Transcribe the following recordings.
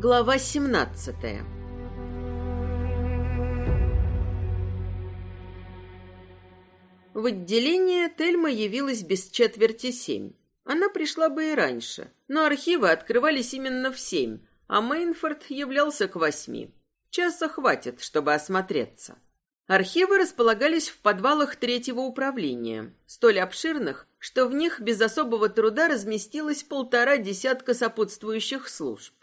Глава 17 В отделение Тельма явилась без четверти семь. Она пришла бы и раньше, но архивы открывались именно в семь, а Мейнфорд являлся к восьми. Часа хватит, чтобы осмотреться. Архивы располагались в подвалах третьего управления, столь обширных, что в них без особого труда разместилось полтора десятка сопутствующих служб.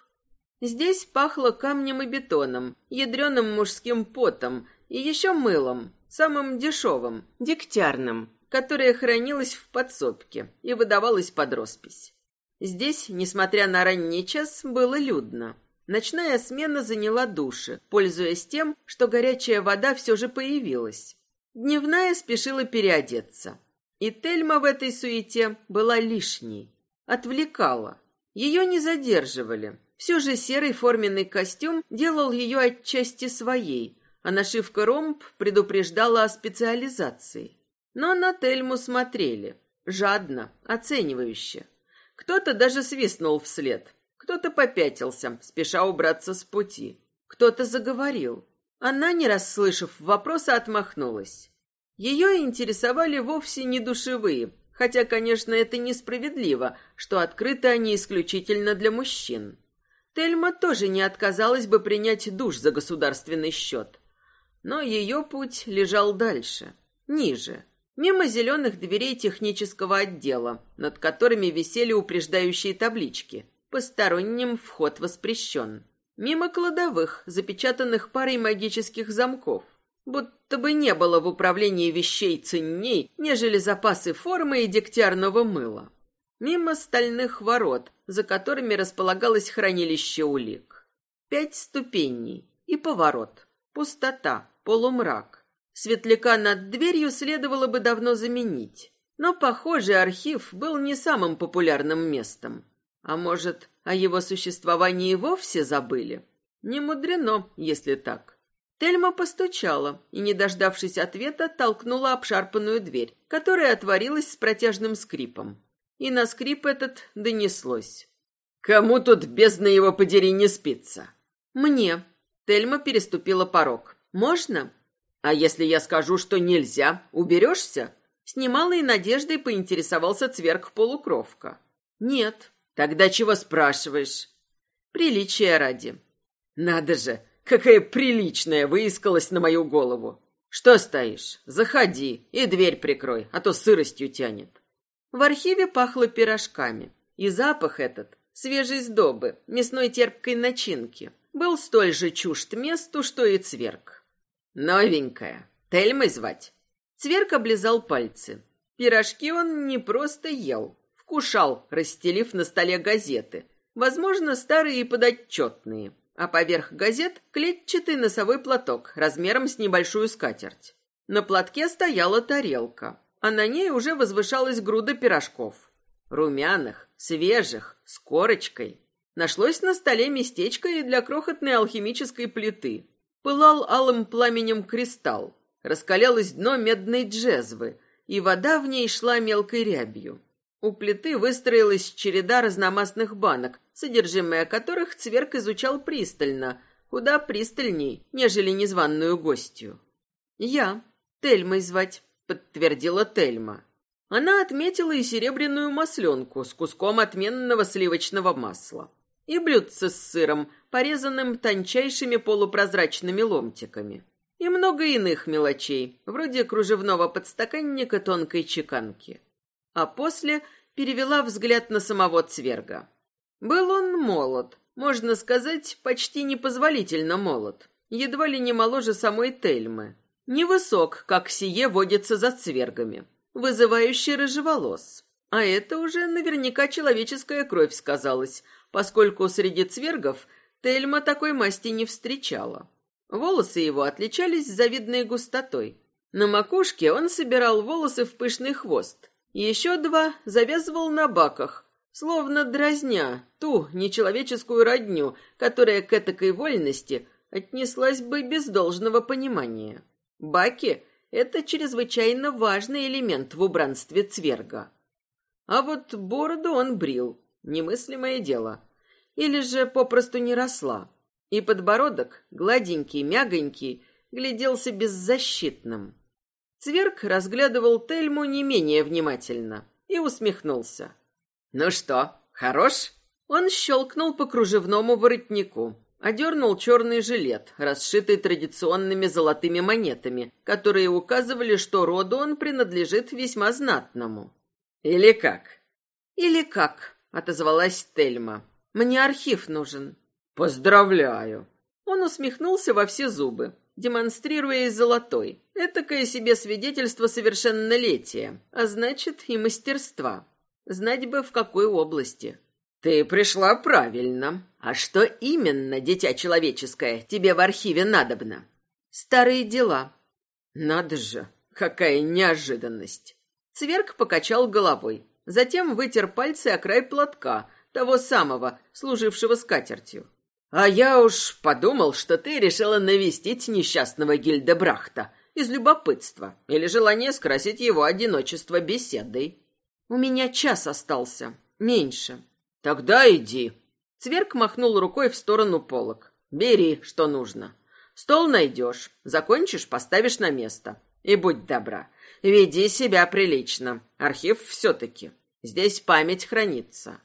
Здесь пахло камнем и бетоном, ядреным мужским потом и еще мылом, самым дешевым, дегтярным, которое хранилось в подсобке и выдавалось под роспись. Здесь, несмотря на ранний час, было людно. Ночная смена заняла души, пользуясь тем, что горячая вода все же появилась. Дневная спешила переодеться. И Тельма в этой суете была лишней. Отвлекала. Ее не задерживали, все же серый форменный костюм делал ее отчасти своей, а нашивка ромб предупреждала о специализации. Но на Тельму смотрели. Жадно, оценивающе. Кто-то даже свистнул вслед. Кто-то попятился, спеша убраться с пути. Кто-то заговорил. Она, не расслышав вопроса, отмахнулась. Ее интересовали вовсе не душевые, хотя, конечно, это несправедливо, что открыты они исключительно для мужчин. Тельма тоже не отказалась бы принять душ за государственный счет. Но ее путь лежал дальше, ниже, мимо зеленых дверей технического отдела, над которыми висели упреждающие таблички. Посторонним вход воспрещен. Мимо кладовых, запечатанных парой магических замков. Будто бы не было в управлении вещей ценней, нежели запасы формы и дегтярного мыла. Мимо стальных ворот, за которыми располагалось хранилище улик. Пять ступеней и поворот. Пустота, полумрак. Светляка над дверью следовало бы давно заменить. Но, похоже, архив был не самым популярным местом. А может, о его существовании вовсе забыли? Не мудрено, если так. Тельма постучала и, не дождавшись ответа, толкнула обшарпанную дверь, которая отворилась с протяжным скрипом и на скрип этот донеслось. «Кому тут, бездна его подери, не спится?» «Мне». Тельма переступила порог. «Можно?» «А если я скажу, что нельзя, уберешься?» С немалой надеждой поинтересовался цверг-полукровка. «Нет». «Тогда чего спрашиваешь?» «Приличия ради». «Надо же, какая приличная выискалась на мою голову!» «Что стоишь? Заходи и дверь прикрой, а то сыростью тянет». В архиве пахло пирожками, и запах этот, свежей сдобы, мясной терпкой начинки, был столь же чужд месту, что и цверк. «Новенькая. Тельмой звать?» Цверк облизал пальцы. Пирожки он не просто ел, вкушал, расстелив на столе газеты, возможно, старые и подотчетные, а поверх газет клетчатый носовой платок размером с небольшую скатерть. На платке стояла тарелка а на ней уже возвышалась груда пирожков. Румяных, свежих, с корочкой. Нашлось на столе местечко и для крохотной алхимической плиты. Пылал алым пламенем кристалл. Раскалялось дно медной джезвы, и вода в ней шла мелкой рябью. У плиты выстроилась череда разномастных банок, содержимое которых Цверк изучал пристально, куда пристальней, нежели незваную гостью. «Я. Тельмой звать подтвердила Тельма. Она отметила и серебряную масленку с куском отменного сливочного масла, и блюдце с сыром, порезанным тончайшими полупрозрачными ломтиками, и много иных мелочей, вроде кружевного подстаканника тонкой чеканки. А после перевела взгляд на самого Цверга. Был он молод, можно сказать, почти непозволительно молод, едва ли не моложе самой Тельмы. Невысок, как сие водится за цвергами, вызывающий рыжеволос. А это уже наверняка человеческая кровь сказалась, поскольку среди цвергов Тельма такой масти не встречала. Волосы его отличались завидной густотой. На макушке он собирал волосы в пышный хвост. Еще два завязывал на баках, словно дразня ту нечеловеческую родню, которая к этакой вольности отнеслась бы без должного понимания. Баки — это чрезвычайно важный элемент в убранстве цверга. А вот бороду он брил, немыслимое дело. или же попросту не росла. И подбородок, гладенький, мягонький, гляделся беззащитным. Цверк разглядывал Тельму не менее внимательно и усмехнулся. «Ну что, хорош?» Он щелкнул по кружевному воротнику, одернул черный жилет, расшитый традиционными золотыми монетами, которые указывали, что роду он принадлежит весьма знатному. «Или как?» «Или как?» — отозвалась Тельма. «Мне архив нужен». «Поздравляю!» Он усмехнулся во все зубы, демонстрируя золотой. Этакое себе свидетельство совершеннолетия, а значит и мастерства. Знать бы в какой области. Ты пришла правильно. А что именно, дитя человеческое, тебе в архиве надобно? Старые дела. Надо же, какая неожиданность. Цверк покачал головой, затем вытер пальцы о край платка, того самого, служившего скатертью. А я уж подумал, что ты решила навестить несчастного Гильдебрахта из любопытства или желания скрасить его одиночество беседой. У меня час остался, меньше. Тогда иди. Цверк махнул рукой в сторону полок. Бери, что нужно. Стол найдешь, закончишь, поставишь на место. И будь добра, веди себя прилично. Архив все-таки. Здесь память хранится.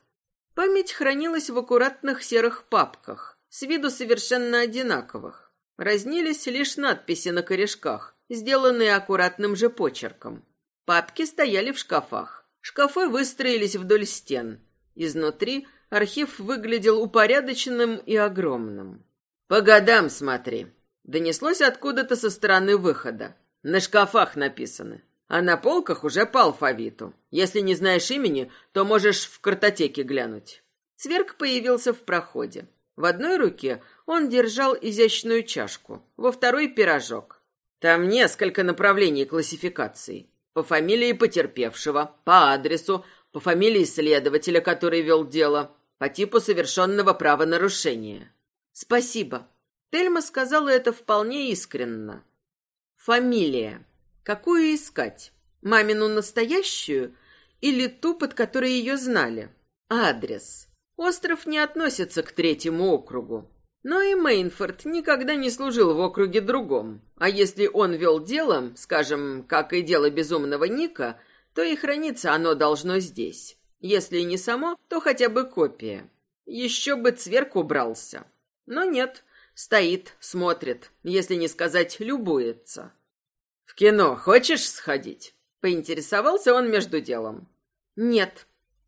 Память хранилась в аккуратных серых папках, с виду совершенно одинаковых. Разнились лишь надписи на корешках, сделанные аккуратным же почерком. Папки стояли в шкафах. Шкафы выстроились вдоль стен. Изнутри архив выглядел упорядоченным и огромным. «По годам смотри!» Донеслось откуда-то со стороны выхода. На шкафах написано. А на полках уже по алфавиту. Если не знаешь имени, то можешь в картотеке глянуть. Цверк появился в проходе. В одной руке он держал изящную чашку, во второй — пирожок. Там несколько направлений классификации. По фамилии потерпевшего, по адресу, по фамилии следователя, который вел дело, по типу совершенного правонарушения. «Спасибо». Тельма сказала это вполне искренно. «Фамилия. Какую искать? Мамину настоящую или ту, под которой ее знали? Адрес. Остров не относится к третьему округу. Но и Мейнфорд никогда не служил в округе другом. А если он вел дело, скажем, как и дело безумного Ника, то и храниться оно должно здесь. Если не само, то хотя бы копия. Еще бы цверк убрался. Но нет, стоит, смотрит, если не сказать любуется. «В кино хочешь сходить?» Поинтересовался он между делом. «Нет».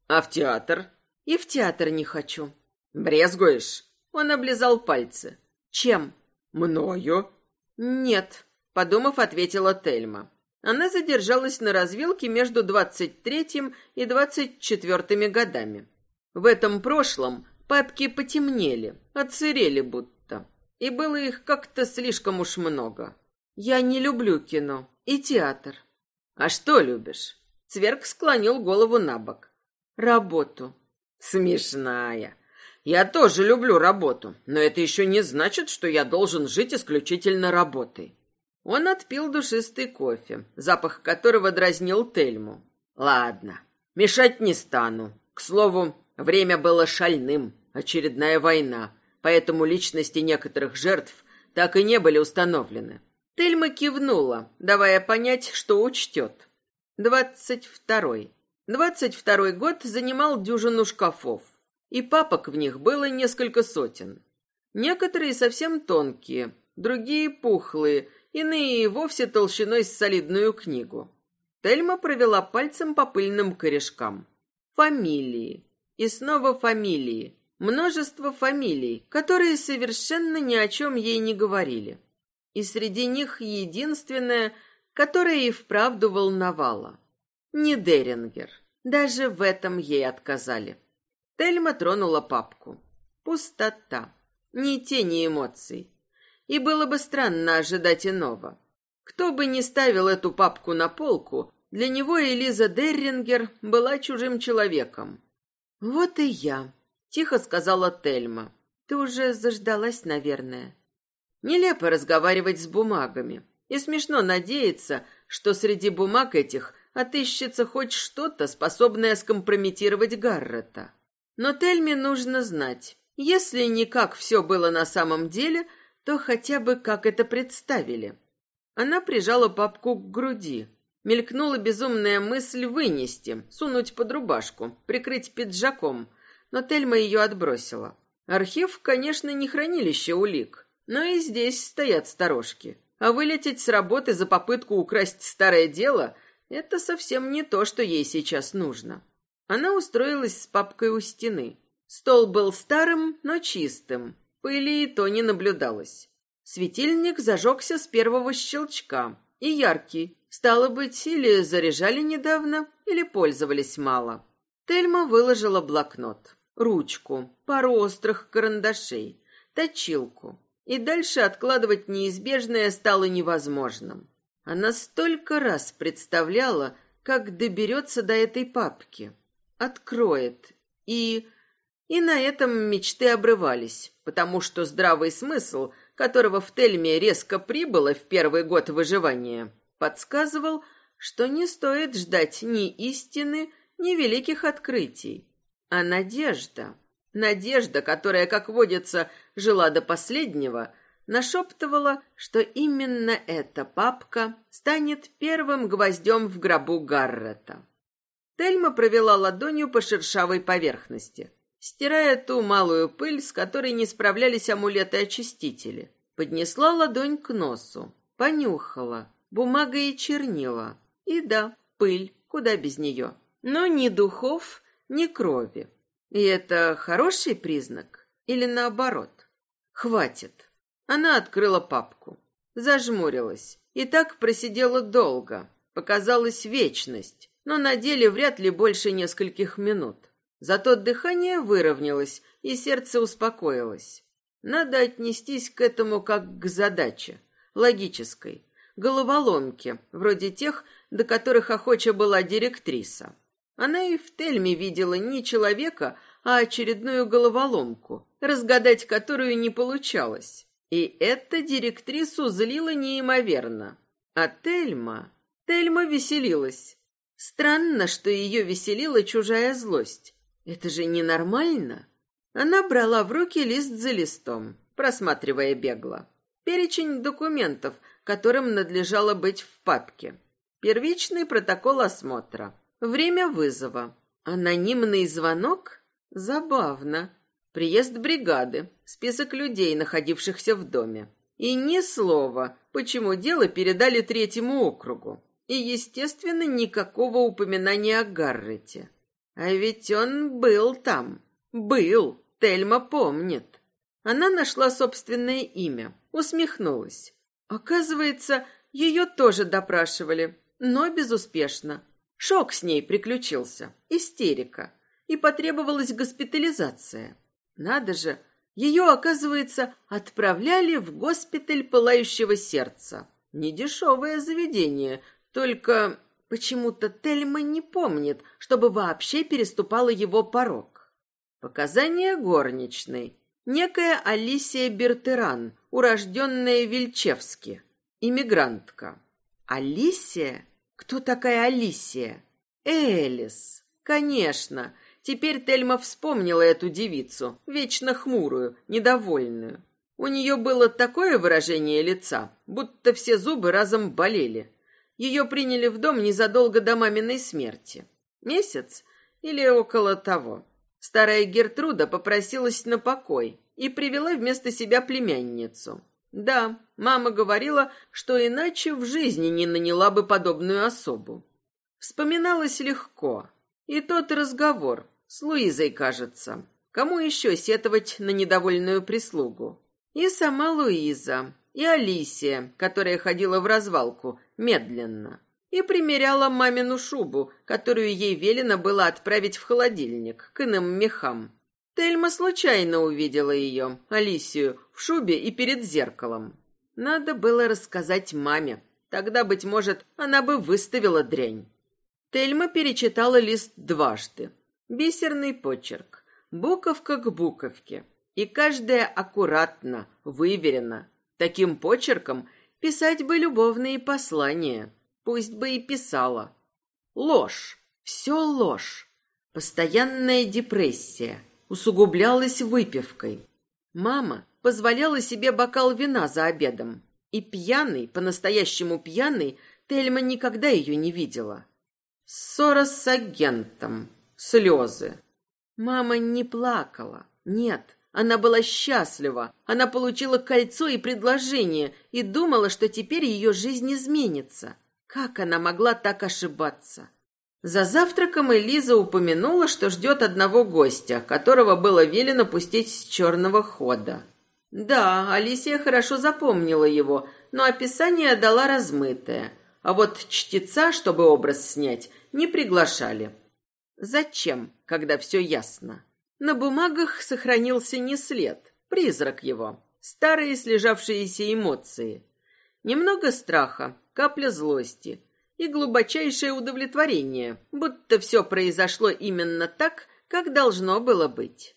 «А в театр?» И в театр не хочу. Брезгуешь? Он облизал пальцы. Чем? Мною? Нет, подумав, ответила Тельма. Она задержалась на развилке между двадцать третьим и двадцать четвертыми годами. В этом прошлом папки потемнели, отсырели будто. И было их как-то слишком уж много. Я не люблю кино и театр. А что любишь? Цверк склонил голову на бок. Работу. Смешная. Я тоже люблю работу, но это еще не значит, что я должен жить исключительно работой. Он отпил душистый кофе, запах которого дразнил Тельму. Ладно, мешать не стану. К слову, время было шальным, очередная война, поэтому личности некоторых жертв так и не были установлены. Тельма кивнула, давая понять, что учтет. Двадцать второй. Двадцать второй год занимал дюжину шкафов, и папок в них было несколько сотен. Некоторые совсем тонкие, другие пухлые, иные и вовсе толщиной с солидную книгу. Тельма провела пальцем по пыльным корешкам. Фамилии. И снова фамилии. Множество фамилий, которые совершенно ни о чем ей не говорили. И среди них единственная, которая и вправду волновала не Дерингер. Даже в этом ей отказали. Тельма тронула папку. Пустота. Ни тени эмоций. И было бы странно ожидать иного. Кто бы ни ставил эту папку на полку, для него Элиза Деррингер была чужим человеком. «Вот и я», — тихо сказала Тельма. «Ты уже заждалась, наверное». Нелепо разговаривать с бумагами. И смешно надеяться, что среди бумаг этих отыщется хоть что-то, способное скомпрометировать Гаррета. Но Тельме нужно знать, Если не как все было на самом деле, то хотя бы как это представили. Она прижала папку к груди. Мелькнула безумная мысль вынести, сунуть под рубашку, прикрыть пиджаком, но Тельма ее отбросила. Архив, конечно, не хранилище улик, но и здесь стоят сторожки. А вылететь с работы за попытку украсть старое дело – это совсем не то, что ей сейчас нужно. Она устроилась с папкой у стены. Стол был старым, но чистым. Пыли и то не наблюдалось. Светильник зажегся с первого щелчка. И яркий. Стало быть, или заряжали недавно, или пользовались мало. Тельма выложила блокнот, ручку, пару острых карандашей, точилку. И дальше откладывать неизбежное стало невозможным. Она столько раз представляла, как доберется до этой папки. Откроет. И... И на этом мечты обрывались, потому что здравый смысл, которого в Тельме резко прибыло в первый год выживания, подсказывал, что не стоит ждать ни истины, ни великих открытий, а надежда. Надежда, которая, как водится, жила до последнего, нашептывала, что именно эта папка станет первым гвоздем в гробу Гаррета. Тельма провела ладонью по шершавой поверхности, стирая ту малую пыль, с которой не справлялись амулеты-очистители. Поднесла ладонь к носу, понюхала. Бумага и чернила. И да, пыль, куда без нее. Но ни духов, ни крови. И это хороший признак? Или наоборот? Хватит. Она открыла папку. Зажмурилась. И так просидела долго. Показалась вечность. Но на деле вряд ли больше нескольких минут. Зато дыхание выровнялось, и сердце успокоилось. Надо отнестись к этому как к задаче. Логической. Головоломке, вроде тех, до которых охоча была директриса. Она и в Тельме видела не человека, а очередную головоломку, разгадать которую не получалось. И эта директрису злила неимоверно. А Тельма... Тельма веселилась. Странно, что ее веселила чужая злость. Это же ненормально. Она брала в руки лист за листом, просматривая бегло. Перечень документов, которым надлежало быть в папке. Первичный протокол осмотра. Время вызова. Анонимный звонок? Забавно. Приезд бригады. Список людей, находившихся в доме. И ни слова, почему дело передали третьему округу. И, естественно, никакого упоминания о Гаррете. А ведь он был там. Был. Тельма помнит. Она нашла собственное имя, усмехнулась. Оказывается, ее тоже допрашивали, но безуспешно. Шок с ней приключился, истерика, и потребовалась госпитализация. Надо же, ее, оказывается, отправляли в госпиталь пылающего сердца. Недешевое заведение, только почему-то Тельма не помнит, чтобы вообще переступала его порог. Показания горничной. Некая Алисия Бертеран, урожденная Вильчевски, иммигрантка. Алисия? Кто такая Алисия? Элис. Конечно. Теперь Тельма вспомнила эту девицу, вечно хмурую, недовольную. У нее было такое выражение лица, будто все зубы разом болели. Ее приняли в дом незадолго до маминой смерти. Месяц или около того. Старая Гертруда попросилась на покой, и привела вместо себя племянницу. Да, мама говорила, что иначе в жизни не наняла бы подобную особу. Вспоминалось легко. И тот разговор с Луизой, кажется. Кому еще сетовать на недовольную прислугу? И сама Луиза, и Алисия, которая ходила в развалку, медленно, и примеряла мамину шубу, которую ей велено было отправить в холодильник к иным мехам. Тельма случайно увидела ее, Алисию, в шубе и перед зеркалом. Надо было рассказать маме. Тогда, быть может, она бы выставила дрянь. Тельма перечитала лист дважды. Бисерный почерк. Буковка к буковке. И каждая аккуратно, выверено. Таким почерком писать бы любовные послания. Пусть бы и писала. Ложь. Все ложь. Постоянная депрессия усугублялось выпивкой. Мама позволяла себе бокал вина за обедом. И пьяный, по-настоящему пьяный, Тельма никогда ее не видела. Ссора с агентом. Слезы. Мама не плакала. Нет, она была счастлива. Она получила кольцо и предложение и думала, что теперь ее жизнь изменится. Как она могла так ошибаться? За завтраком Элиза упомянула, что ждет одного гостя, которого было велено пустить с черного хода. Да, Алисия хорошо запомнила его, но описание дала размытое. А вот чтеца, чтобы образ снять, не приглашали. Зачем, когда все ясно? На бумагах сохранился не след, призрак его, старые слежавшиеся эмоции. Немного страха, капля злости и глубочайшее удовлетворение, будто все произошло именно так, как должно было быть.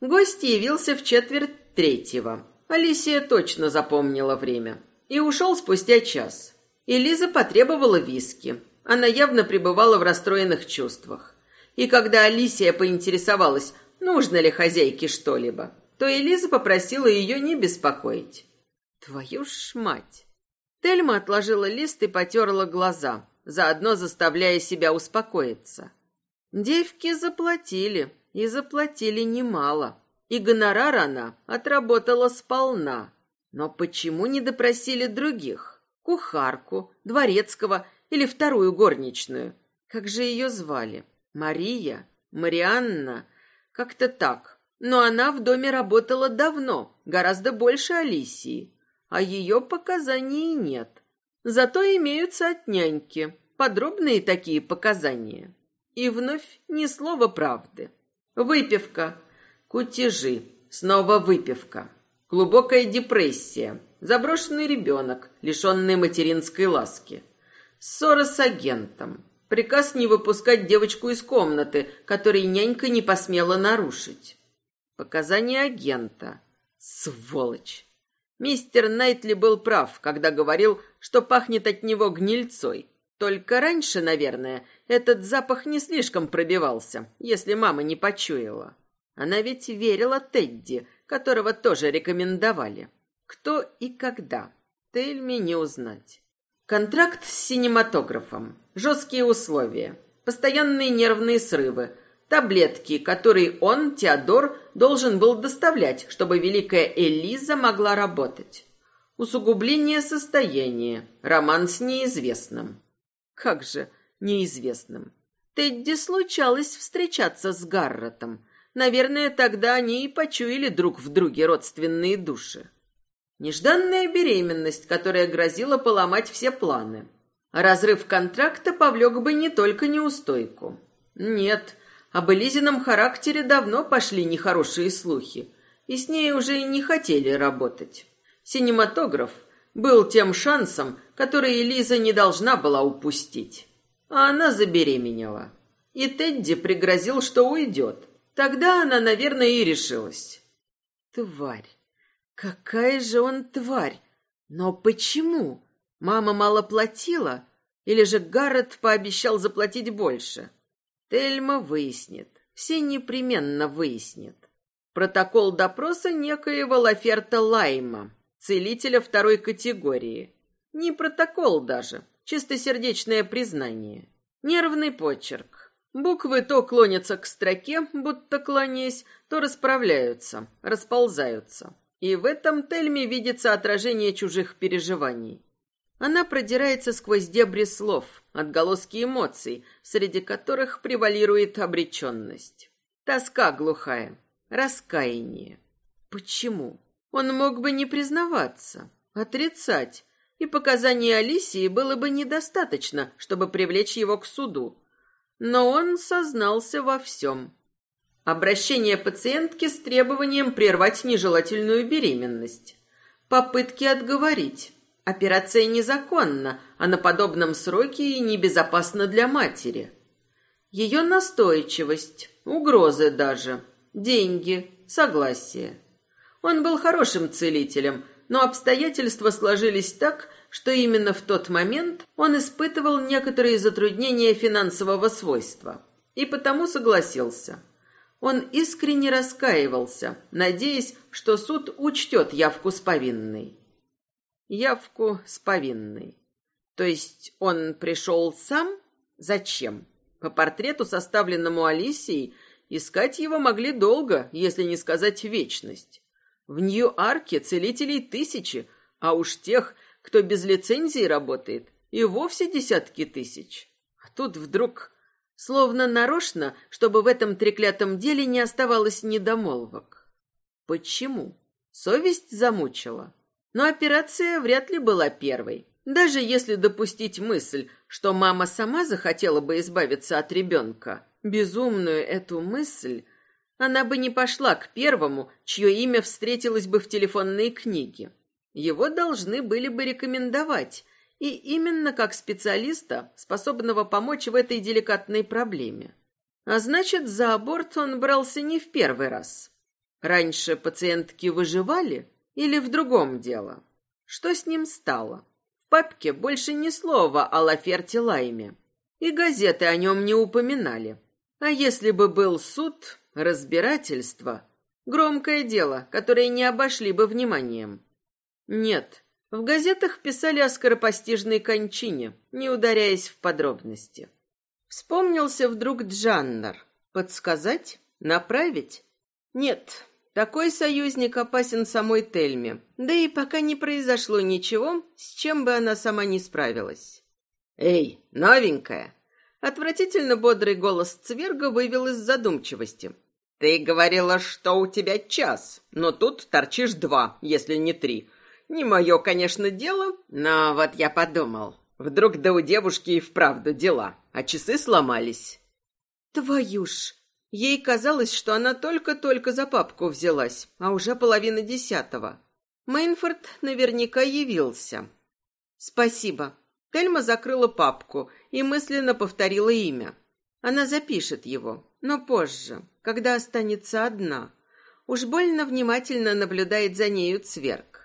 Гость явился в четверть третьего. Алисия точно запомнила время. И ушел спустя час. И Лиза потребовала виски. Она явно пребывала в расстроенных чувствах. И когда Алисия поинтересовалась, нужно ли хозяйке что-либо, то Элиза попросила ее не беспокоить. Твою ж мать! Тельма отложила лист и потерла глаза, заодно заставляя себя успокоиться. Девки заплатили, и заплатили немало. И гонорар она отработала сполна. Но почему не допросили других? Кухарку, дворецкого или вторую горничную? Как же ее звали? Мария? Марианна? Как-то так. Но она в доме работала давно, гораздо больше Алисии. А ее показаний нет. Зато имеются от няньки. Подробные такие показания. И вновь ни слова правды. Выпивка, Кутежи. Снова выпивка. Глубокая депрессия. Заброшенный ребенок, лишенный материнской ласки. Ссора с агентом. Приказ не выпускать девочку из комнаты, который нянька не посмела нарушить. Показания агента. Сволочь. Мистер Найтли был прав, когда говорил, что пахнет от него гнильцой. Только раньше, наверное, этот запах не слишком пробивался, если мама не почуяла. Она ведь верила Тедди, которого тоже рекомендовали. Кто и когда? Тельме не узнать. Контракт с синематографом. Жесткие условия. Постоянные нервные срывы. Таблетки, которые он, Теодор, должен был доставлять, чтобы великая Элиза могла работать. Усугубление состояния. Роман с неизвестным. Как же неизвестным? Тедди случалось встречаться с Гарретом, Наверное, тогда они и почуяли друг в друге родственные души. Нежданная беременность, которая грозила поломать все планы. Разрыв контракта повлек бы не только неустойку. Нет, об Элизином характере давно пошли нехорошие слухи, и с ней уже не хотели работать. Синематограф был тем шансом, который Элиза не должна была упустить. А она забеременела. И Тедди пригрозил, что уйдет, Тогда она, наверное, и решилась. Тварь. Какая же он тварь. Но почему? Мама мало платила? Или же Гаррет пообещал заплатить больше? Тельма выяснит. Все непременно выяснит. Протокол допроса некоего Лаферта Лайма, целителя второй категории. Не протокол даже, чистосердечное признание. Нервный почерк. Буквы то клонятся к строке, будто кланяясь, то расправляются, расползаются. И в этом Тельме видится отражение чужих переживаний. Она продирается сквозь дебри слов, отголоски эмоций, среди которых превалирует обреченность. Тоска глухая, раскаяние. Почему? Он мог бы не признаваться, отрицать, и показаний Алисии было бы недостаточно, чтобы привлечь его к суду. Но он сознался во всем. Обращение пациентки с требованием прервать нежелательную беременность. Попытки отговорить. Операция незаконна, а на подобном сроке и небезопасна для матери. Ее настойчивость, угрозы даже, деньги, согласие. Он был хорошим целителем, но обстоятельства сложились так, что именно в тот момент он испытывал некоторые затруднения финансового свойства и потому согласился. Он искренне раскаивался, надеясь, что суд учтет явку с повинной. Явку с повинной. То есть он пришел сам? Зачем? По портрету, составленному Алисией, искать его могли долго, если не сказать вечность. В Нью-Арке целителей тысячи, а уж тех, кто без лицензии работает, и вовсе десятки тысяч. А тут вдруг, словно нарочно, чтобы в этом треклятом деле не оставалось недомолвок. Почему? Совесть замучила. Но операция вряд ли была первой. Даже если допустить мысль, что мама сама захотела бы избавиться от ребенка, безумную эту мысль, она бы не пошла к первому, чье имя встретилось бы в телефонной книге. Его должны были бы рекомендовать, и именно как специалиста, способного помочь в этой деликатной проблеме. А значит, за аборт он брался не в первый раз. Раньше пациентки выживали или в другом дело? Что с ним стало? В папке больше ни слова о Лаферте Лайме. И газеты о нем не упоминали. А если бы был суд, разбирательство, громкое дело, которое не обошли бы вниманием. Нет, в газетах писали о скоропостижной кончине, не ударяясь в подробности. Вспомнился вдруг Джаннар. Подсказать? Направить? Нет, такой союзник опасен самой Тельме, да и пока не произошло ничего, с чем бы она сама не справилась. «Эй, новенькая!» Отвратительно бодрый голос Цверга вывел из задумчивости. «Ты говорила, что у тебя час, но тут торчишь два, если не три. Не мое, конечно, дело, но вот я подумал, вдруг да у девушки и вправду дела, а часы сломались». «Твою ж!» Ей казалось, что она только-только за папку взялась, а уже половина десятого. Мейнфорд наверняка явился. «Спасибо». Тельма закрыла папку и мысленно повторила имя. Она запишет его, но позже, когда останется одна. Уж больно внимательно наблюдает за нею Цверк.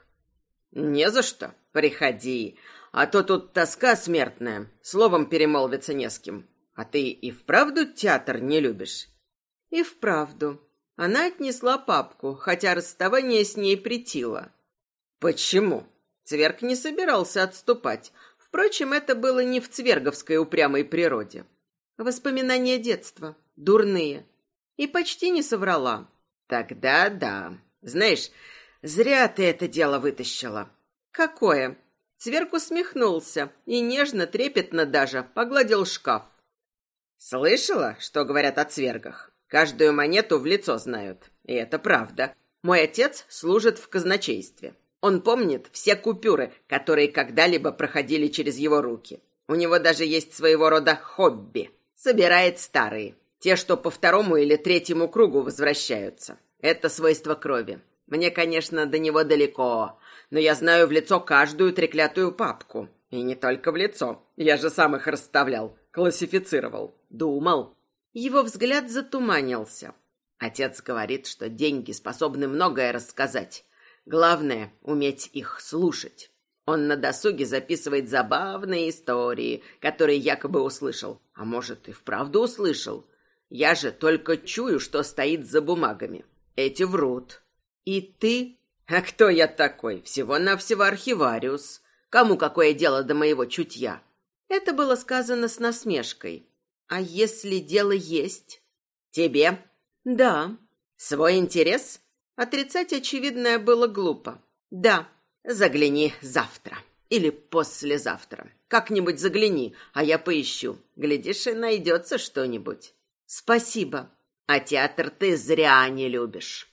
«Не за что. Приходи. А то тут тоска смертная. Словом перемолвиться не с кем. А ты и вправду театр не любишь?» И вправду. Она отнесла папку, хотя расставание с ней притило. Почему? Цверг не собирался отступать. Впрочем, это было не в цверговской упрямой природе. Воспоминания детства, дурные. И почти не соврала. Тогда да. Знаешь, зря ты это дело вытащила. Какое? Цверг усмехнулся и нежно, трепетно даже погладил шкаф. Слышала, что говорят о цвергах? Каждую монету в лицо знают. И это правда. Мой отец служит в казначействе. Он помнит все купюры, которые когда-либо проходили через его руки. У него даже есть своего рода хобби. Собирает старые. Те, что по второму или третьему кругу возвращаются. Это свойство крови. Мне, конечно, до него далеко, но я знаю в лицо каждую треклятую папку. И не только в лицо. Я же сам их расставлял, классифицировал, думал. Его взгляд затуманился. Отец говорит, что деньги способны многое рассказать. Главное — уметь их слушать. Он на досуге записывает забавные истории, которые якобы услышал. А может, и вправду услышал. Я же только чую, что стоит за бумагами. Эти врут. И ты? А кто я такой? Всего-навсего архивариус. Кому какое дело до моего чутья? Это было сказано с насмешкой. А если дело есть? Тебе? Да. Свой интерес? Отрицать очевидное было глупо. Да. Загляни завтра. Или послезавтра. Как-нибудь загляни, а я поищу. Глядишь, и найдется что-нибудь. Спасибо. А театр ты зря не любишь.